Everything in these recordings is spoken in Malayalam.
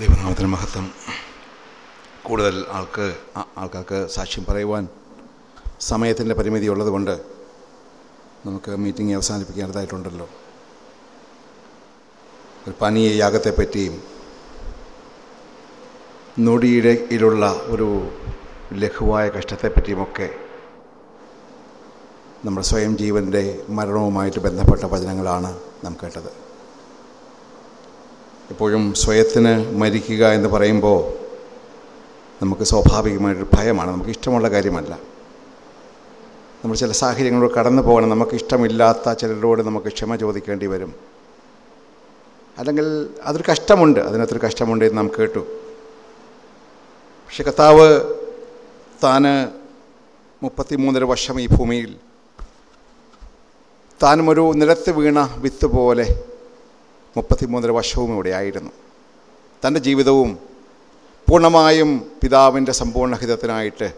ദൈവനാമത്തിന് മഹത്വം. കൂടുതൽ ആൾക്ക് ആൾക്കാർക്ക് സാക്ഷ്യം പറയുവാൻ സമയത്തിന്റെ പരിമിതി ഉള്ളതുകൊണ്ട് നമുക്ക് മീറ്റിംഗ് അവസാനിപ്പിക്കേണ്ടതായിട്ടുണ്ടല്ലോ. ഒരു പനീയ യാഗത്തെപ്പറ്റിയും നൊടിയിടയിലുള്ള ഒരു ലഘുവായ കഷ്ടത്തെപ്പറ്റിയുമൊക്കെ നമ്മുടെ സ്വയം ജീവന്റെ മരണവുമായിട്ട് ബന്ധപ്പെട്ട വചനങ്ങളാണ് നാം കേട്ടത്. എപ്പോഴും സ്വയത്തിന് മരിക്കുക എന്ന് പറയുമ്പോൾ നമുക്ക് സ്വാഭാവികമായിട്ടൊരു ഭയമാണ്. നമുക്ക് ഇഷ്ടമുള്ള കാര്യമല്ല. നമ്മൾ ചില സാഹചര്യങ്ങളോട് കടന്നു പോകണം. നമുക്ക് ഇഷ്ടമില്ലാത്ത ചിലരോട് നമുക്ക് ക്ഷമ ചോദിക്കേണ്ടി വരും. അല്ലെങ്കിൽ അതൊരു കഷ്ടമുണ്ട്. അതിനകത്തൊരു കഷ്ടമുണ്ട് എന്ന് നാം കേട്ടു. പക്ഷെ കർത്താവ് താന് മുപ്പത്തിമൂന്നര വർഷം ഈ ഭൂമിയിൽ താനും ഒരു നിലത്ത് വീണ വിത്ത് പോലെ മുപ്പത്തിമൂന്നര വർഷവും ഇവിടെ ആയിരുന്നു. തന്റെ ജീവിതവും പൂർണമായും പിതാവിന്റെ സമ്പൂർണ ഹിതത്തിനായിട്ട്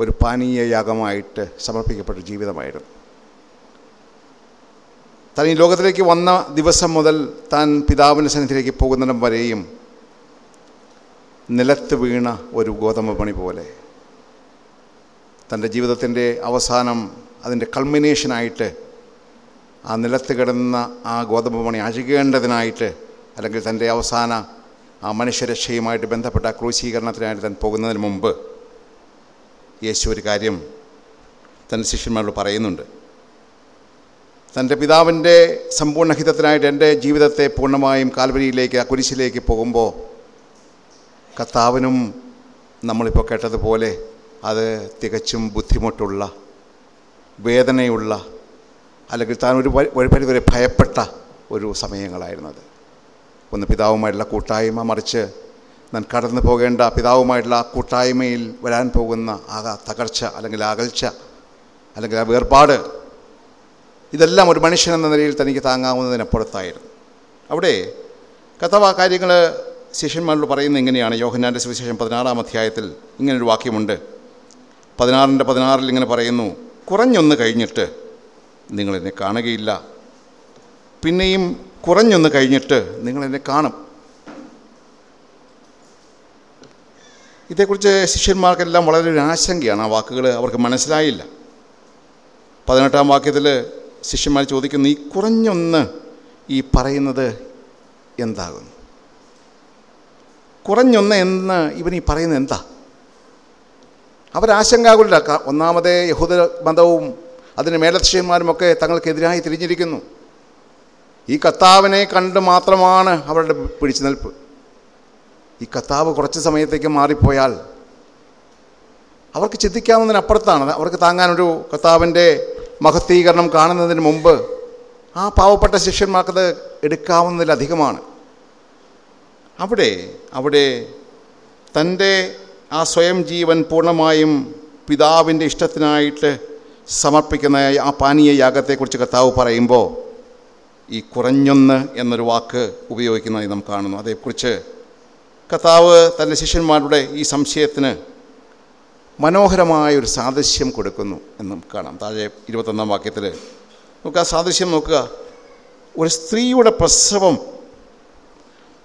ഒരു പാനീയ യാഗമായിട്ട് സമർപ്പിക്കപ്പെട്ട ജീവിതമായിരുന്നു. താൻ ഈ ലോകത്തിലേക്ക് വന്ന ദിവസം മുതൽ താൻ പിതാവിന്റെ സന്നിധിയിലേക്ക് പോകുന്നിടം വരെയും നിലത്ത് വീണ ഒരു ഗോതമ്പ് പണി പോലെ. തന്റെ ജീവിതത്തിന്റെ അവസാനം അതിന്റെ കൾമിനേഷനായിട്ട് ആ നിലത്ത് കിടന്ന ആ ഗോതമ്പ് മണി അഴുകേണ്ടതിനായിട്ട് അല്ലെങ്കിൽ തന്റെ അവസാന ആ മനുഷ്യരക്ഷയുമായിട്ട് ബന്ധപ്പെട്ട ക്രൂശീകരണത്തിനായിട്ട് താൻ പോകുന്നതിന് മുമ്പ് യേശു ഒരു കാര്യം തന്റെ ശിഷ്യന്മാരോട് പറയുന്നുണ്ട്. തന്റെ പിതാവിന്റെ സമ്പൂർണ ഹിതത്തിനായിട്ട് എന്റെ ജീവിതത്തെ പൂർണമായും കാൽവരിയിലേക്ക് ആ കുരിശിലേക്ക് പോകുമ്പോൾ കർത്താവിനും നമ്മളിപ്പോൾ കേട്ടതുപോലെ അത് തികച്ചും ബുദ്ധിമുട്ടുള്ള വേദനയുള്ള അല്ലെങ്കിൽ താൻ ഒരു ഒരു വരെ ഭയപ്പെട്ട ഒരു സമയങ്ങളായിരുന്നത് ഒന്ന് പിതാവുമായിട്ടുള്ള കൂട്ടായ്മ മറിച്ച് ഞാൻ കടന്നു പോകേണ്ട പിതാവുമായിട്ടുള്ള കൂട്ടായ്മയിൽ വരാൻ പോകുന്ന ആ തകർച്ച അല്ലെങ്കിൽ അകൽച്ച അല്ലെങ്കിൽ ആ വേർപാട് ഇതെല്ലാം ഒരു മനുഷ്യൻ എന്ന നിലയിൽ തനിക്ക് താങ്ങാവുന്നതിനപ്പുറത്തായിരുന്നു അവിടെ കഥവാ കാര്യങ്ങൾ ശിഷ്യന്മാരോട് പറയുന്നത് ഇങ്ങനെയാണ്. യോഹന്നാന്റെ സുവിശേഷം പതിനാറാം അധ്യായത്തിൽ ഇങ്ങനൊരു വാക്യമുണ്ട്. പതിനാറിന്റെ പതിനാറിൽ ഇങ്ങനെ പറയുന്നു കുറഞ്ഞൊന്ന് കഴിഞ്ഞിട്ട് നിങ്ങളെന്നെ കാണുകയില്ല. പിന്നെയും കുറഞ്ഞൊന്ന് കഴിഞ്ഞിട്ട് നിങ്ങളെന്നെ കാണും. ഇതേക്കുറിച്ച് ശിഷ്യന്മാർക്കെല്ലാം വളരെ ഒരു ആശങ്കയാണ് ആ വാക്കുകൾ അവർക്ക് മനസ്സിലായില്ല. പതിനെട്ടാം വാക്യത്തിൽ ശിഷ്യന്മാർ ചോദിക്കുന്നു ഈ കുറഞ്ഞൊന്ന് ഈ പറയുന്നത് എന്താകുന്നു? കുറഞ്ഞൊന്ന് എന്ന് ഇവൻ ഈ പറയുന്നത് എന്താ? അവരാശങ്കാകുല ഒന്നാമതേ യഹൂദ മതവും അതിന് മേലധ്യക്ഷന്മാരുമൊക്കെ തങ്ങൾക്കെതിരായി തിരിഞ്ഞിരിക്കുന്നു. ഈ കർത്താവിനെ കണ്ട് മാത്രമാണ് അവരുടെ പിടിച്ചു നിൽപ്പ് ഈ കർത്താവ് കുറച്ച് സമയത്തേക്ക് മാറിപ്പോയാൽ അവർക്ക് ചിന്തിക്കാവുന്നതിനപ്പുറത്താണ്. അവർക്ക് താങ്ങാനൊരു കർത്താവിന്റെ മഹത്തീകരണം കാണുന്നതിന് മുമ്പ് ആ പാവപ്പെട്ട ശിഷ്യന്മാർക്കത് എടുക്കാവുന്നതിലധികമാണ് അവിടെ അവിടെ തന്റെ ആ സ്വയം ജീവൻ പൂർണമായും പിതാവിന്റെ ഇഷ്ടത്തിനായിട്ട് സമർപ്പിക്കുന്ന ആ പാനീയ യാഗത്തെക്കുറിച്ച് കർത്താവ് പറയുമ്പോൾ ഈ കുറഞ്ഞൊന്ന് എന്നൊരു വാക്ക് ഉപയോഗിക്കുന്നതായി നാം കാണുന്നു. അതേക്കുറിച്ച് കർത്താവ് തന്റെ ശിഷ്യന്മാരുടെ ഈ സംശയത്തിന് മനോഹരമായ ഒരു സാദൃശ്യം കൊടുക്കുന്നു എന്നും കാണാം. താഴെ ഇരുപത്തൊന്നാം വാക്യത്തിൽ നമുക്ക് ആ സാദൃശ്യം നോക്കുക. ഒരു സ്ത്രീയുടെ പ്രസവം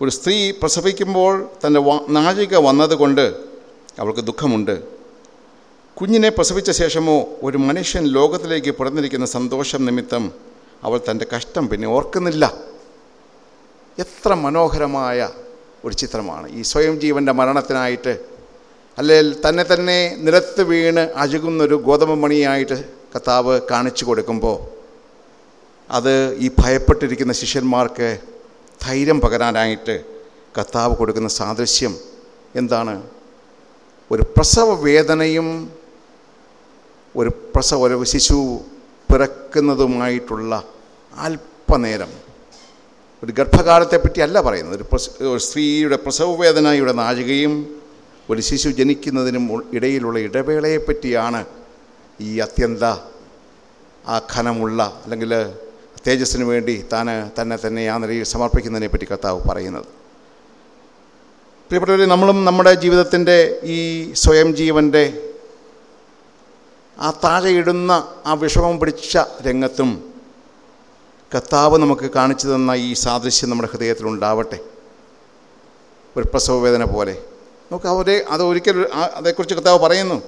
ഒരു സ്ത്രീ പ്രസവിക്കുമ്പോൾ തന്റെ നാഴിക വന്നതുകൊണ്ട് അവൾക്ക് ദുഃഖമുണ്ട്. കുഞ്ഞിനെ പ്രസവിച്ച ശേഷമോ ഒരു മനുഷ്യൻ ലോകത്തിലേക്ക് പിറന്നിരിക്കുന്ന സന്തോഷം നിമിത്തം അവൾ തന്റെ കഷ്ടം പിന്നെ ഓർക്കുന്നില്ല. എത്ര മനോഹരമായ ഒരു ചിത്രമാണ്. ഈ സ്വയം ജീവന്റെ മരണത്തിനായിട്ട് അല്ലെങ്കിൽ തന്നെ തന്നെ നിലത്ത് വീണ് അഴുകുന്നൊരു ഗോതമ്പ് മണിയായിട്ട് കർത്താവ് കാണിച്ചു കൊടുക്കുമ്പോൾ അത് ഈ ഭയപ്പെട്ടിരിക്കുന്ന ശിഷ്യന്മാർക്ക് ധൈര്യം പകരാനായിട്ട് കർത്താവ് കൊടുക്കുന്ന സാദൃശ്യം എന്താണ്? ഒരു പ്രസവ വേദനയും ഒരു പ്രസവ ഒരു ശിശു പിറക്കുന്നതുമായിട്ടുള്ള അല്പനേരം ഒരു ഗർഭകാലത്തെപ്പറ്റി അല്ല പറയുന്നത്. ഒരു പ്രസ സ്ത്രീയുടെ പ്രസവ വേദനയുടെ നാഴികയും ഒരു ശിശു ജനിക്കുന്നതിനും ഇടയിലുള്ള ഇടവേളയെപ്പറ്റിയാണ് ഈ അത്യന്ത ആഖനമുള്ള അല്ലെങ്കിൽ തേജസ്സിന് വേണ്ടി താൻ തന്നെ തന്നെ ആ നിലയിൽ സമർപ്പിക്കുന്നതിനെ പറ്റി കർത്താവ് പറയുന്നത്. പ്രിയപ്പെട്ടവരെ നമ്മളും നമ്മുടെ ജീവിതത്തിന്റെ ഈ സ്വയം ജീവന്റെ ആ താഴെയിടുന്ന ആ വിഷമം പിടിച്ച രംഗത്തും കർത്താവ് നമുക്ക് കാണിച്ചു തന്ന ഈ സാദൃശ്യം നമ്മുടെ ഹൃദയത്തിലുണ്ടാവട്ടെ ഒരു പ്രസവ വേദന പോലെ. നമുക്ക് അവരെ അത് ഒരിക്കലും അതേക്കുറിച്ച് കർത്താവ് പറയുന്നു.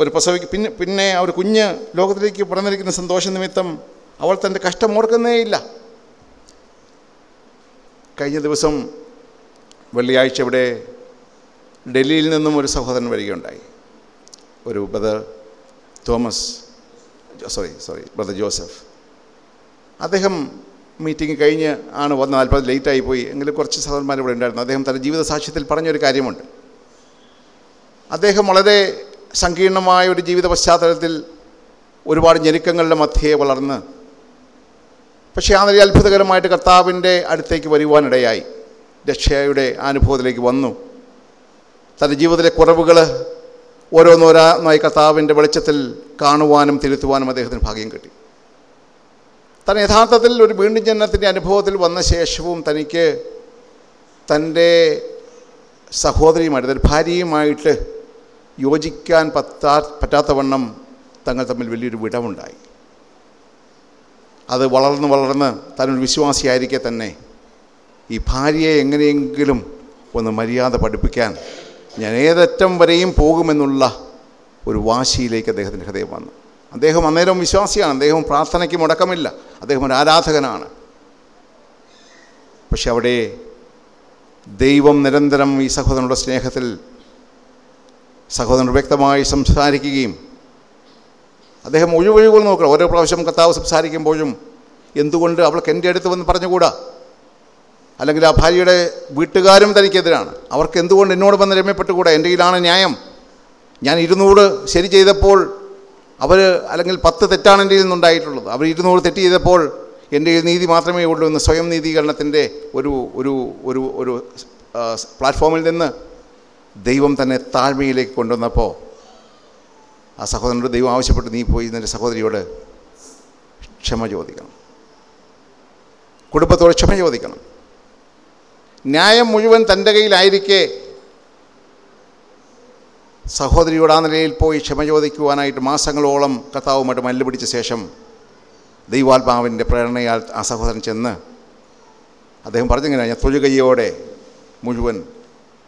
ഒരു പ്രസവിക്ക് പിന്നെ പിന്നെ ആ ഒരു കുഞ്ഞ് ലോകത്തിലേക്ക് പറഞ്ഞിരിക്കുന്ന സന്തോഷ നിമിത്തം അവൾ തന്റെ കഷ്ടം ഓർക്കുന്നേയില്ല. കഴിഞ്ഞ ദിവസം വെള്ളിയാഴ്ച ഇവിടെ ഡൽഹിയിൽ നിന്നും ഒരു സഹോദരൻ വരികയുണ്ടായി. ഒരു brother Thomas sorry sorry brother Joseph. അദ്ദേഹം മീറ്റിംഗ് കഴിഞ്ഞ് ആണ് വന്നത്. അല്പം ലേറ്റായി പോയി. എങ്കിലും കുറച്ച് സഹോദരന്മാർ ഇവിടെ ഉണ്ടായിരുന്നു. അദ്ദേഹം തന്റെ ജീവിത സാക്ഷ്യത്തിൽ പറഞ്ഞൊരു കാര്യമുണ്ട്. അദ്ദേഹം വളരെ സങ്കീർണമായ ഒരു ജീവിത പശ്ചാത്തലത്തിൽ ഒരുപാട് ഞെരുക്കങ്ങളുടെ മധ്യേ വളർന്ന് പക്ഷേ ആ നിലയിൽ അത്ഭുതകരമായിട്ട് കർത്താവിന്റെ അടുത്തേക്ക് വരുവാനിടയായി. രക്ഷയുടെ അനുഭവത്തിലേക്ക് വന്നു. തന്റെ ജീവിതത്തിലെ കുറവുകൾ ഓരോന്നോരോന്നായി കർത്താവിന്റെ വെളിച്ചത്തിൽ കാണുവാനും തിരുത്തുവാനും അദ്ദേഹത്തിന് ഭാഗ്യം കിട്ടി. താൻ യഥാർത്ഥത്തിൽ ഒരു വീണ്ടും ജനനത്തിന്റെ അനുഭവത്തിൽ വന്ന ശേഷവും തനിക്ക് തന്റെ സഹോദരിയുമായിട്ട് ഭാര്യയുമായിട്ട് യോജിക്കാൻ പറ്റാ പറ്റാത്തവണ്ണം തങ്ങൾ തമ്മിൽ വലിയൊരു വിടവുണ്ടായി. അത് വളർന്ന് വളർന്ന് താനൊരു വിശ്വാസിയായിരിക്കെ തന്നെ ഈ ഭാര്യയെ എങ്ങനെയെങ്കിലും ഒന്ന് മര്യാദ പഠിപ്പിക്കാൻ ഞാൻ ഏതറ്റം വരെയും പോകുമെന്നുള്ള ഒരു വാശിയിലേക്ക് അദ്ദേഹത്തിന്റെ ഹൃദയം വന്നു. അദ്ദേഹം അന്നേരം വിശ്വാസിയാണ്. അദ്ദേഹം പ്രാർത്ഥനയ്ക്ക് മുടക്കമില്ല. അദ്ദേഹം ഒരു ആരാധകനാണ്. പക്ഷെ അവിടെ ദൈവം നിരന്തരം ഈ സഹോദരനുള്ള സ്നേഹത്തിൽ സഹോദരൻ വ്യക്തമായി സംസാരിക്കുകയും അദ്ദേഹം ഒഴിവൊഴിവുകൾ നോക്കുക ഓരോ പ്രാവശ്യം കർത്താവ് സംസാരിക്കുമ്പോഴും എന്തുകൊണ്ട് അവൾക്ക് എന്റെ അടുത്ത് വന്ന് പറഞ്ഞുകൂടാ? അല്ലെങ്കിൽ ആ ഭാര്യയുടെ വീട്ടുകാരും തനിക്കെതിരാണ്. അവർക്ക് എന്തുകൊണ്ട് എന്നോട് വന്ന് രമ്യപ്പെട്ടുകൂടെ? എന്റെ കയ്യിലാണ് ന്യായം. ഞാൻ ഇരുന്നൂറ് ശരി ചെയ്തപ്പോൾ അവർ അല്ലെങ്കിൽ പത്ത് തെറ്റാണ് എന്റെ കയ്യിൽ നിന്നുണ്ടായിട്ടുള്ളത്. അവർ ഇരുന്നൂറ് തെറ്റ് ചെയ്തപ്പോൾ എന്റെ കയ്യിൽ നീതി മാത്രമേ ഉള്ളൂ എന്ന് സ്വയം നീതീകരണത്തിന്റെ ഒരു ഒരു ഒരു ഒരു പ്ലാറ്റ്ഫോമിൽ നിന്ന് ദൈവം തന്നെ താഴ്മയിലേക്ക് കൊണ്ടുവന്നപ്പോൾ ആ സഹോദരനോട് ദൈവം ആവശ്യപ്പെട്ട് നീ പോയി നിന്റെ സഹോദരിയോട് ക്ഷമ ചോദിക്കണം. കുടുംബത്തോട് ക്ഷമ ചോദിക്കണം. ന്യായം മുഴുവൻ തന്റെ കയ്യിലായിരിക്കെ. സഹോദരിയോട് ആ നിലയിൽ പോയി ക്ഷമ ചോദിക്കുവാനായിട്ട് മാസങ്ങളോളം കർത്താവുമായിട്ട് മല്ല് പിടിച്ച ശേഷം ദൈവാത്മാവിന്റെ പ്രേരണയാൽ ആ സഹോദരൻ ചെന്ന് അദ്ദേഹം പറഞ്ഞിങ്ങനെ ഞാൻ തൊഴുകയ്യോടെ മുഴുവൻ.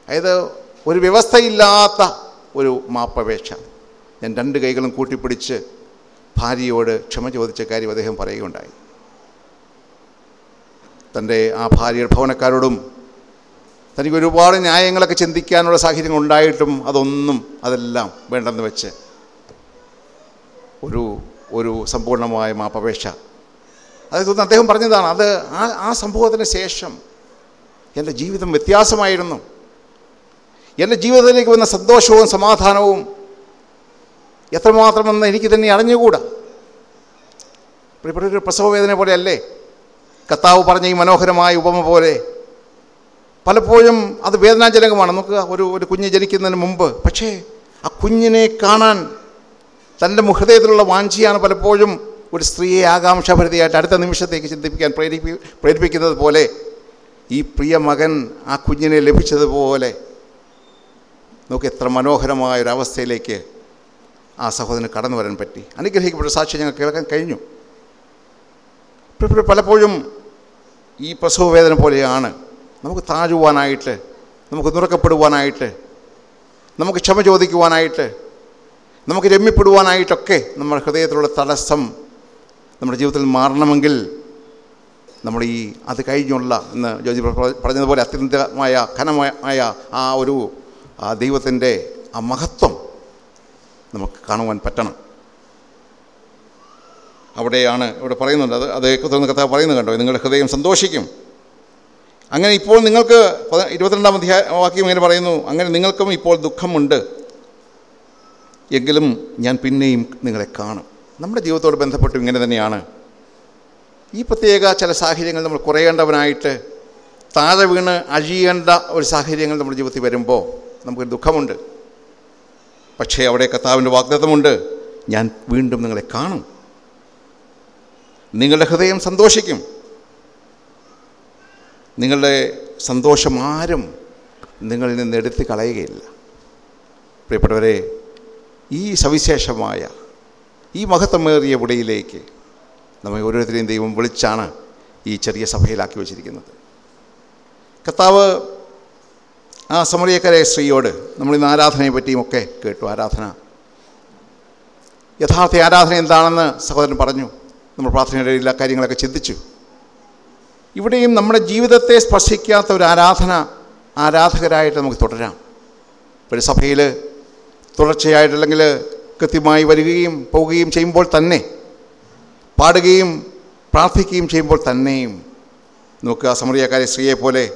അതായത് ഒരു വ്യവസ്ഥയില്ലാത്ത ഒരു മാപ്പപേക്ഷ. ഞാൻ രണ്ട് കൈകളും കൂട്ടിപ്പിടിച്ച് ഭാര്യയോട് ക്ഷമ ചോദിച്ച കാര്യം അദ്ദേഹം പറയുകയുണ്ടായി. തന്റെ ആ ഭാര്യയുടെ ഭവനക്കാരോടും തനിക്ക് ഒരുപാട് ന്യായങ്ങളൊക്കെ ചിന്തിക്കാനുള്ള സാഹചര്യങ്ങൾ ഉണ്ടായിട്ടും അതൊന്നും അതെല്ലാം വേണ്ടെന്ന് വെച്ച് ഒരു ഒരു സമ്പൂർണമായ മാപ്പപേക്ഷ. അതായത് അദ്ദേഹം പറഞ്ഞതാണ് അത് ആ ആ സംഭവത്തിന് ശേഷം എന്റെ ജീവിതം വ്യത്യാസമായിരുന്നു. എന്റെ ജീവിതത്തിലേക്ക് വന്ന സന്തോഷവും സമാധാനവും എത്രമാത്രമെന്ന് എനിക്ക് തന്നെ അറിഞ്ഞുകൂടാ. പ്രിയപ്പെട്ട ഒരു പ്രസവവേദന പോലെയല്ലേ? കർത്താവ് പറഞ്ഞ ഈ മനോഹരമായ ഉപമ പോലെ പലപ്പോഴും അത് വേദനാജനകമാണ്. നമുക്ക് ഒരു ഒരു കുഞ്ഞ് ജനിക്കുന്നതിന് മുമ്പ്. പക്ഷേ ആ കുഞ്ഞിനെ കാണാൻ തന്റെ ഹൃദയത്തിലുള്ള വാഞ്ചിയാണ് പലപ്പോഴും ഒരു സ്ത്രീയെ ആകാംക്ഷഭരിതയായിട്ട് അടുത്ത നിമിഷത്തേക്ക് ചിന്തിപ്പിക്കാൻ പ്രേരിപ്പി പ്രേരിപ്പിക്കുന്നത് പോലെ ഈ പ്രിയ മകൻ ആ കുഞ്ഞിനെ ലഭിച്ചതുപോലെ നമുക്ക് എത്ര മനോഹരമായ ഒരു അവസ്ഥയിലേക്ക് ആ സഹോദരന് കടന്നു വരാൻ പറ്റി. അനുഗ്രഹിക്കപ്പെട്ട സാക്ഷ്യം ഞങ്ങൾ കേൾക്കാൻ കഴിഞ്ഞു. പലപ്പോഴും ഈ പ്രസവവേദന പോലെയാണ് നമുക്ക് താഴുവാനായിട്ട് നമുക്ക് നുറക്കപ്പെടുവാനായിട്ട് നമുക്ക് ക്ഷമ ചോദിക്കുവാനായിട്ട് നമുക്ക് രമ്യപ്പെടുവാനായിട്ടൊക്കെ നമ്മുടെ ഹൃദയത്തിലുള്ള തടസ്സം നമ്മുടെ ജീവിതത്തിൽ മാറണമെങ്കിൽ നമ്മൾ ഈ അത് കഴിഞ്ഞുള്ള എന്ന് ജോജി പറഞ്ഞതുപോലെ അത്യന്തമായ ഘനമായ ആ ഒരു ദൈവത്തിന്റെ ആ മഹത്വം നമുക്ക് കാണുവാൻ പറ്റണം. അവിടെയാണ് ഇവിടെ പറയുന്നുണ്ട്. അത് അത് കഥ പറയുന്നത് കണ്ടോ? നിങ്ങളുടെ ഹൃദയം സന്തോഷിക്കും. അങ്ങനെ ഇപ്പോൾ നിങ്ങൾക്ക് പത- ഇരുപത്തിരണ്ടാം അധ്യായ വാക്യം ഇങ്ങനെ പറയുന്നു അങ്ങനെ നിങ്ങൾക്കും ഇപ്പോൾ ദുഃഖമുണ്ട്. എങ്കിലും ഞാൻ പിന്നെയും നിങ്ങളെ കാണും. നമ്മുടെ ജീവിതത്തോട് ബന്ധപ്പെട്ട് ഇങ്ങനെ തന്നെയാണ്. ഈ പ്രത്യേക ചില സാഹചര്യങ്ങൾ നമ്മൾ കുറയേണ്ടവനായിട്ട് താഴെ വീണ് അഴിയേണ്ട ഒരു സാഹചര്യങ്ങൾ നമ്മുടെ ജീവിതത്തിൽ വരുമ്പോൾ നമുക്കൊരു ദുഃഖമുണ്ട്. പക്ഷേ അവിടെ കർത്താവിന്റെ വാഗ്ദത്തമുണ്ട്. ഞാൻ വീണ്ടും നിങ്ങളെ കാണും. നിങ്ങളുടെ ഹൃദയം സന്തോഷിക്കും. നിങ്ങളുടെ സന്തോഷം ആരും നിങ്ങളിൽ നിന്ന് എടുത്ത് കളയുകയില്ല. പ്രിയപ്പെട്ടവരെ ഈ സവിശേഷമായ ഈ മഹത്വമേറിയ വിടയിലേക്ക് നമ്മെ ഓരോരുത്തരെയും ദൈവം വിളിച്ചാണ് ഈ ചെറിയ സഭയിലാക്കി വച്ചിരിക്കുന്നത്. കർത്താവ് ആ സമറിയക്കരെ സ്ത്രീയോട് നമ്മൾ ഇന്ന് ആരാധനയെ പറ്റിയും ഒക്കെ കേട്ടു. ആരാധന. യഥാർത്ഥ ആരാധന എന്താണെന്ന് സഹോദരൻ പറഞ്ഞു. നമ്മൾ പ്രാർത്ഥനയുടെ എല്ലാ കാര്യങ്ങളൊക്കെ ചിന്തിച്ചു. ഇവിടെയും നമ്മുടെ ജീവിതത്തെ സ്പർശിക്കാത്ത ഒരു ആരാധന ആരാധകരായിട്ട് നമുക്ക് തുടരാം. ഒരു സഭയിൽ തുടർച്ചയായിട്ട് അല്ലെങ്കിൽ കൃത്യമായി വരികയും പോവുകയും ചെയ്യുമ്പോൾ തന്നെ പാടുകയും പ്രാർത്ഥിക്കുകയും ചെയ്യുമ്പോൾ തന്നെയും നോക്കുക സമറിയക്കാരി സ്ത്രീയെ പോലെ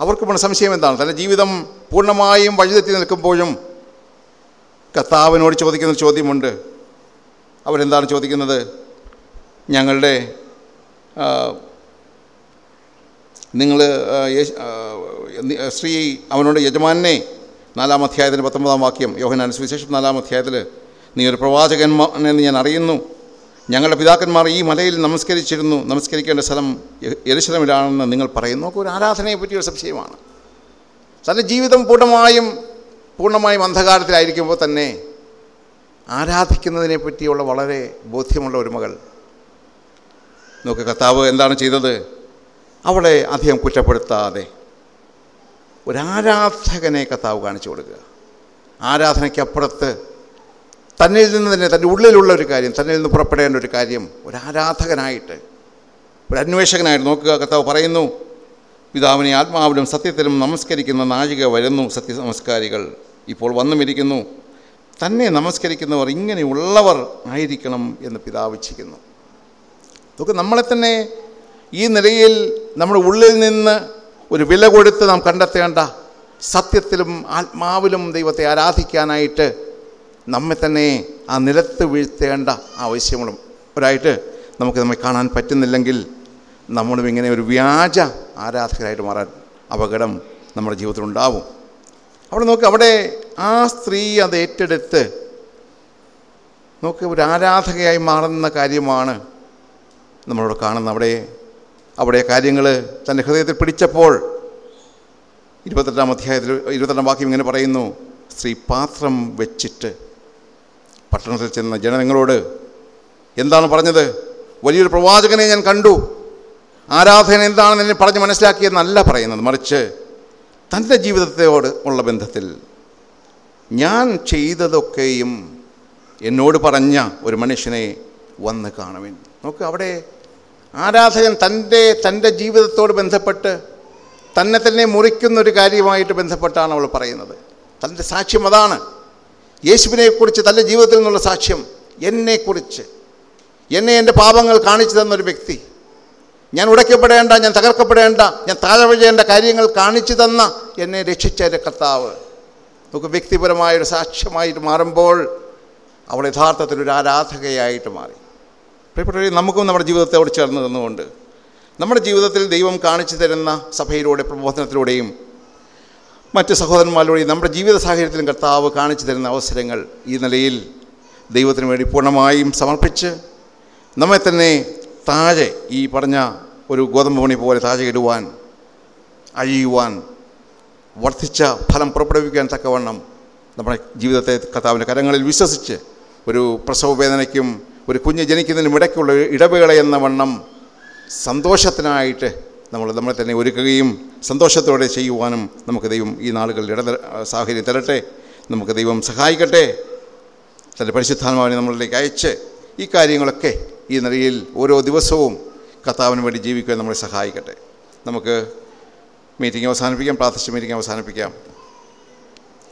അവർക്ക് പോണ സംശയം എന്താണ്? തന്റെ ജീവിതം പൂർണമായും വഴിതെറ്റി നിൽക്കുമ്പോഴും കർത്താവിനോട് ചോദിക്കുന്ന ചോദ്യമുണ്ട്. അവരെന്താണ് ചോദിക്കുന്നത്? ഞങ്ങളുടെ നിങ്ങൾ സ്ത്രീ അവനോട് യജമാനെ നാലാം അധ്യായത്തിന്റെ പത്തൊമ്പതാം വാക്യം യോഹനാൻ സുവിശേഷം നാലാം അധ്യായത്തിൽ നീ ഒരു പ്രവാചകന്മാനെന്ന് ഞാൻ അറിയുന്നു. ഞങ്ങളുടെ പിതാക്കന്മാർ ഈ മലയിൽ നമസ്കരിച്ചിരുന്നു. നമസ്കരിക്കേണ്ട സ്ഥലം എരിശലമിലാണെന്ന് നിങ്ങൾ പറയുന്നു. ഒരു ആരാധനയെ പറ്റിയൊരു സംശയമാണ്. തന്റെ ജീവിതം പൂർണമായും പൂർണമായും അന്ധകാരത്തിലായിരിക്കുമ്പോൾ തന്നെ ആരാധിക്കുന്നതിനെ പറ്റിയുള്ള വളരെ ബോധ്യമുള്ള ഒരു മകൾ. നോക്ക് കർത്താവ് എന്താണ് ചെയ്തത്? അവളെ അധികം കുറ്റപ്പെടുത്താതെ ഒരാരാധകനെ കർത്താവ് കാണിച്ചു കൊടുക്കുക. ആരാധനയ്ക്കപ്പുറത്ത് തന്നിൽ നിന്ന് തന്നെ തന്റെ ഉള്ളിലുള്ള ഒരു കാര്യം തന്നിൽ നിന്ന് പുറപ്പെടേണ്ട ഒരു കാര്യം ഒരു ആരാധകനായിട്ട് ഒരു അന്വേഷകനായിട്ട് നോക്കുക. കർത്താവ് പറയുന്നു പിതാവിനെ ആത്മാവിലും സത്യത്തിലും നമസ്കരിക്കുന്ന നാഴിക വരുന്നു. സത്യ നമസ്കാരികൾ ഇപ്പോൾ വന്നുമിരിക്കുന്നു. തന്നെ നമസ്കരിക്കുന്നവർ ഇങ്ങനെയുള്ളവർ ആയിരിക്കണം എന്ന് പിതാവ് ഇച്ഛിക്കുന്നു നോക്ക് നമ്മളെ തന്നെ ഈ നിലയിൽ നമ്മുടെ ഉള്ളിൽ നിന്ന് ഒരു വില കൊടുത്ത് നാം കണ്ടെത്തേണ്ട സത്യത്തിലും ആത്മാവിലും ദൈവത്തെ ആരാധിക്കാനായിട്ട് നമ്മെ തന്നെ ആ നിലത്ത് വീഴ്ത്തേണ്ട ആവശ്യങ്ങളും ഒരായിട്ട് നമുക്ക് നമ്മെ കാണാൻ പറ്റുന്നില്ലെങ്കിൽ നമ്മളും ഇങ്ങനെ ഒരു വ്യാജ ആരാധകരായിട്ട് മാറാൻ അപകടം നമ്മുടെ ജീവിതത്തിലുണ്ടാവും അവിടെ നോക്ക് അവിടെ ആ സ്ത്രീ അത് ഏറ്റെടുത്ത് നോക്ക് ഒരു ആരാധകയായി മാറുന്ന കാര്യമാണ് നമ്മളോട് കാണുന്നത്. അവിടെ അവിടെ കാര്യങ്ങൾ തന്റെ ഹൃദയത്തിൽ പിടിച്ചപ്പോൾ ഇരുപത്തെട്ടാം അധ്യായത്തിൽ ഇരുപത്തെട്ടാം വാക്യം ഇങ്ങനെ പറയുന്നു സ്ത്രീ പാത്രം വെച്ചിട്ട് പട്ടണത്തിൽ ചെന്ന ജനങ്ങളോട് എന്താണ് പറഞ്ഞത്? വലിയൊരു പ്രവാചകനെ ഞാൻ കണ്ടു. ആരാധന എന്താണെന്ന് എന്നെ പറഞ്ഞ് മനസ്സിലാക്കിയെന്നല്ല പറയുന്നത്. മറിച്ച് തന്റെ ജീവിതത്തോട് ഉള്ള ബന്ധത്തിൽ ഞാൻ ചെയ്തതൊക്കെയും എന്നോട് പറഞ്ഞ ഒരു മനുഷ്യനെ വന്ന് കാണുവിൻ. നോക്ക് അവിടെ ആരാധകൻ തന്റെ തന്റെ ജീവിതത്തോട് ബന്ധപ്പെട്ട് തന്നെ തന്നെ മുറിക്കുന്നൊരു കാര്യമായിട്ട് ബന്ധപ്പെട്ടാണ് അവൾ പറയുന്നത്. തന്റെ സാക്ഷ്യം അതാണ്. യേശുവിനെക്കുറിച്ച് തന്റെ ജീവിതത്തിൽ നിന്നുള്ള സാക്ഷ്യം എന്നെക്കുറിച്ച്. എന്നെ എന്റെ പാപങ്ങൾ കാണിച്ചു തന്നൊരു വ്യക്തി. ഞാൻ ഉടയ്ക്കപ്പെടേണ്ട ഞാൻ തകർക്കപ്പെടേണ്ട ഞാൻ താഴെ കാര്യങ്ങൾ കാണിച്ചു തന്ന എന്നെ രക്ഷിച്ച കർത്താവ്. നമുക്ക് വ്യക്തിപരമായൊരു സാക്ഷ്യമായിട്ട് മാറുമ്പോൾ അവൾ യഥാർത്ഥത്തിൽ ഒരു ആരാധകയായിട്ട് മാറി. പ്രിയപ്പെട്ടവരെ നമുക്കും നമ്മുടെ ജീവിതത്തോട് ചേർന്ന് നിന്നുകൊണ്ട് നമ്മുടെ ജീവിതത്തിൽ ദൈവം കാണിച്ചു തരുന്ന സഭയിലൂടെ പ്രബോധനത്തിലൂടെയും മറ്റ് സഹോദരന്മാരിലൂടെയും നമ്മുടെ ജീവിത സാഹചര്യത്തിലും കർത്താവ് കാണിച്ചു തരുന്ന അവസരങ്ങൾ ഈ നിലയിൽ ദൈവത്തിന് വേണ്ടി പൂർണമായും സമർപ്പിച്ച് നമ്മെ തന്നെ താഴെ ഈ പറഞ്ഞ ഒരു ഗോതമ്പ് മണി പോലെ താഴെ ഇടുവാൻ അഴിയുവാൻ വർദ്ധിച്ച ഫലം പുറപ്പെടുവിക്കാൻ തക്കവണ്ണം നമ്മുടെ ജീവിതത്തെ കർത്താവിന്റെ കരങ്ങളിൽ വിശ്വസിച്ച് ഒരു പ്രസവവേദനയ്ക്കും ഒരു കുഞ്ഞ് ജനിക്കുന്നതിനും ഇടയ്ക്കുള്ള ഇടവേള എന്ന വണ്ണം സന്തോഷത്തിനായിട്ട് നമ്മൾ നമ്മളെ തന്നെ ഒരുക്കുകയും സന്തോഷത്തോടെ ചെയ്യുവാനും നമുക്ക് ദൈവം ഈ നാളുകളിൽ ഇട സാഹചര്യം തരട്ടെ. നമുക്ക് ദൈവം സഹായിക്കട്ടെ. തന്റെ പരിശുദ്ധാത്മാവിനെ നമ്മളിലേക്ക് അയച്ച് ഈ കാര്യങ്ങളൊക്കെ ഈ നിലയിൽ ഓരോ ദിവസവും കർത്താവിന് വേണ്ടി ജീവിക്കുവാൻ നമ്മളെ സഹായിക്കട്ടെ. നമുക്ക് മീറ്റിംഗ് അവസാനിപ്പിക്കാം പ്രാർത്ഥിച്ച് മീറ്റിംഗ് അവസാനിപ്പിക്കാം.